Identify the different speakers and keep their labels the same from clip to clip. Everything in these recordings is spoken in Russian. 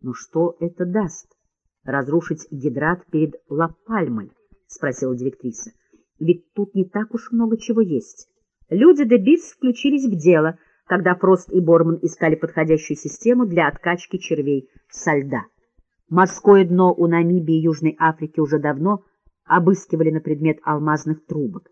Speaker 1: — Но что это даст? Разрушить гидрат перед Ла-Пальмой? — спросила директриса. — Ведь тут не так уж много чего есть. Люди де Битс включились в дело, когда Фрост и Борман искали подходящую систему для откачки червей со льда. Морское дно у Намибии и Южной Африки уже давно обыскивали на предмет алмазных трубок.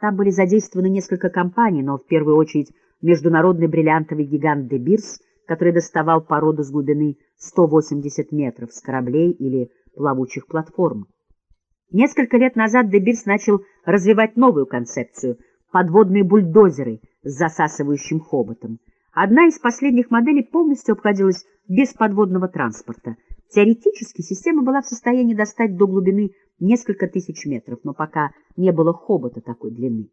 Speaker 1: Там были задействованы несколько компаний, но в первую очередь международный бриллиантовый гигант де Бирс, который доставал породу с глубины 180 метров с кораблей или плавучих платформ. Несколько лет назад де Бирс начал развивать новую концепцию — подводные бульдозеры с засасывающим хоботом. Одна из последних моделей полностью обходилась без подводного транспорта — Теоретически система была в состоянии достать до глубины несколько тысяч метров, но пока не было хобота такой длины.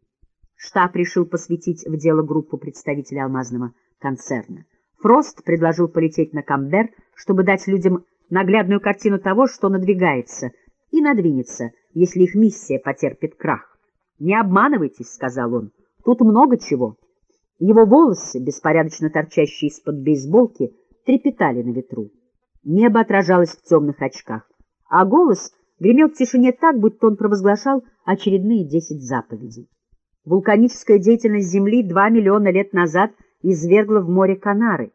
Speaker 1: Штаб решил посвятить в дело группу представителей алмазного концерна. Фрост предложил полететь на Камбер, чтобы дать людям наглядную картину того, что надвигается, и надвинется, если их миссия потерпит крах. «Не обманывайтесь», — сказал он, — «тут много чего». Его волосы, беспорядочно торчащие из-под бейсболки, трепетали на ветру. Небо отражалось в темных очках, а голос гремел в тишине так, будто он провозглашал очередные десять заповедей. Вулканическая деятельность Земли два миллиона лет назад извергла в море Канары.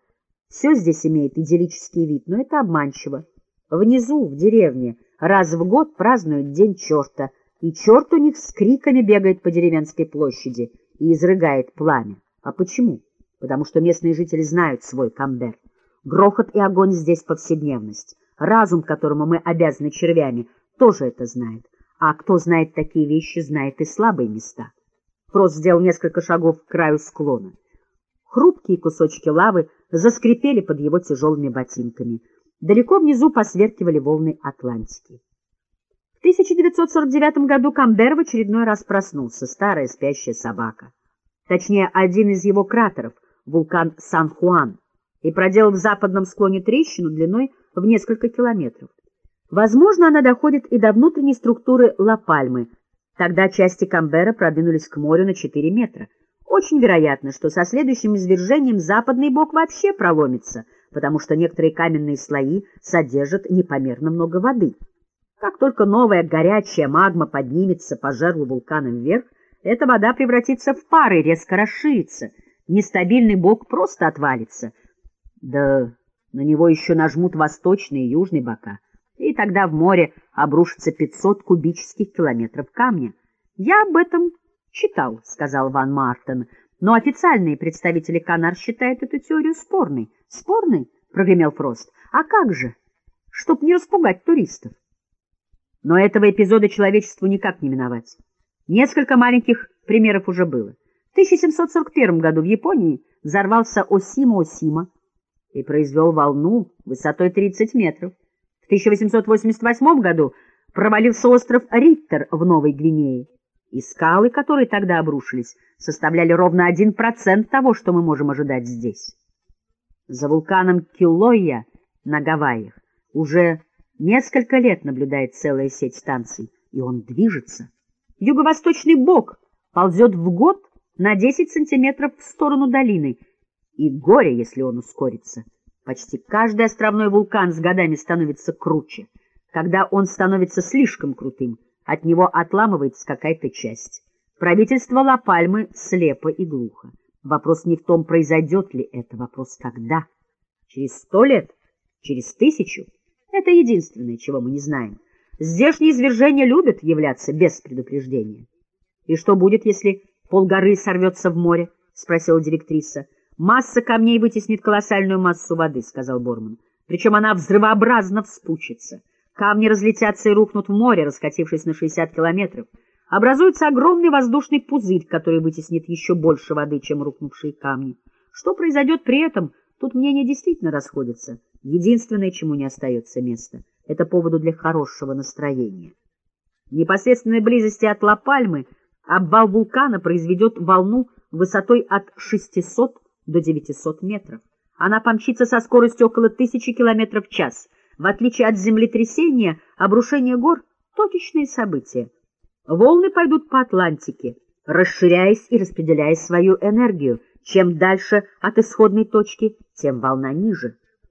Speaker 1: Все здесь имеет идиллический вид, но это обманчиво. Внизу, в деревне, раз в год празднуют День черта, и черт у них с криками бегает по деревенской площади и изрыгает пламя. А почему? Потому что местные жители знают свой камбер. Грохот и огонь здесь повседневность. Разум, которому мы обязаны червями, тоже это знает. А кто знает такие вещи, знает и слабые места. Фрост сделал несколько шагов к краю склона. Хрупкие кусочки лавы заскрипели под его тяжелыми ботинками. Далеко внизу посверкивали волны Атлантики. В 1949 году Камбер в очередной раз проснулся, старая спящая собака. Точнее, один из его кратеров, вулкан Сан-Хуан и проделал в западном склоне трещину длиной в несколько километров. Возможно, она доходит и до внутренней структуры Ла-Пальмы. Тогда части Камбера продвинулись к морю на 4 метра. Очень вероятно, что со следующим извержением западный бок вообще проломится, потому что некоторые каменные слои содержат непомерно много воды. Как только новая горячая магма поднимется по жерлу вулкана вверх, эта вода превратится в пары и резко расширится. Нестабильный бок просто отвалится — да на него еще нажмут восточные и южные бока, и тогда в море обрушится 500 кубических километров камня. Я об этом читал, — сказал Ван Мартен, — но официальные представители Канар считают эту теорию спорной. — Спорной? — прогремел Фрост. — А как же? Чтоб не распугать туристов. Но этого эпизода человечеству никак не миновать. Несколько маленьких примеров уже было. В 1741 году в Японии взорвался Осима-Осима, и произвел волну высотой 30 метров. В 1888 году провалился остров Риттер в Новой Гвинее, и скалы, которые тогда обрушились, составляли ровно 1% того, что мы можем ожидать здесь. За вулканом Килойя на Гавайях уже несколько лет наблюдает целая сеть станций, и он движется. Юго-восточный бок ползет в год на 10 сантиметров в сторону долины — и горе, если он ускорится. Почти каждый островной вулкан с годами становится круче. Когда он становится слишком крутым, от него отламывается какая-то часть. Правительство Ла-Пальмы слепо и глухо. Вопрос не в том, произойдет ли это, вопрос когда. Через сто лет? Через тысячу? Это единственное, чего мы не знаем. Здешние извержения любят являться без предупреждения. — И что будет, если полгоры сорвется в море? — спросила директриса. Масса камней вытеснит колоссальную массу воды, — сказал Борман. Причем она взрывообразно вспучится. Камни разлетятся и рухнут в море, раскатившись на 60 километров. Образуется огромный воздушный пузырь, который вытеснит еще больше воды, чем рухнувшие камни. Что произойдет при этом, тут мнения действительно расходятся. Единственное, чему не остается места, это поводу для хорошего настроения. В непосредственной близости от Ла-Пальмы обвал вулкана произведет волну высотой от 600 до 900 метров. Она помчится со скоростью около тысячи километров в час. В отличие от землетрясения, обрушение гор — точечные события. Волны пойдут по Атлантике, расширяясь и распределяя свою энергию. Чем дальше от исходной точки, тем волна ниже.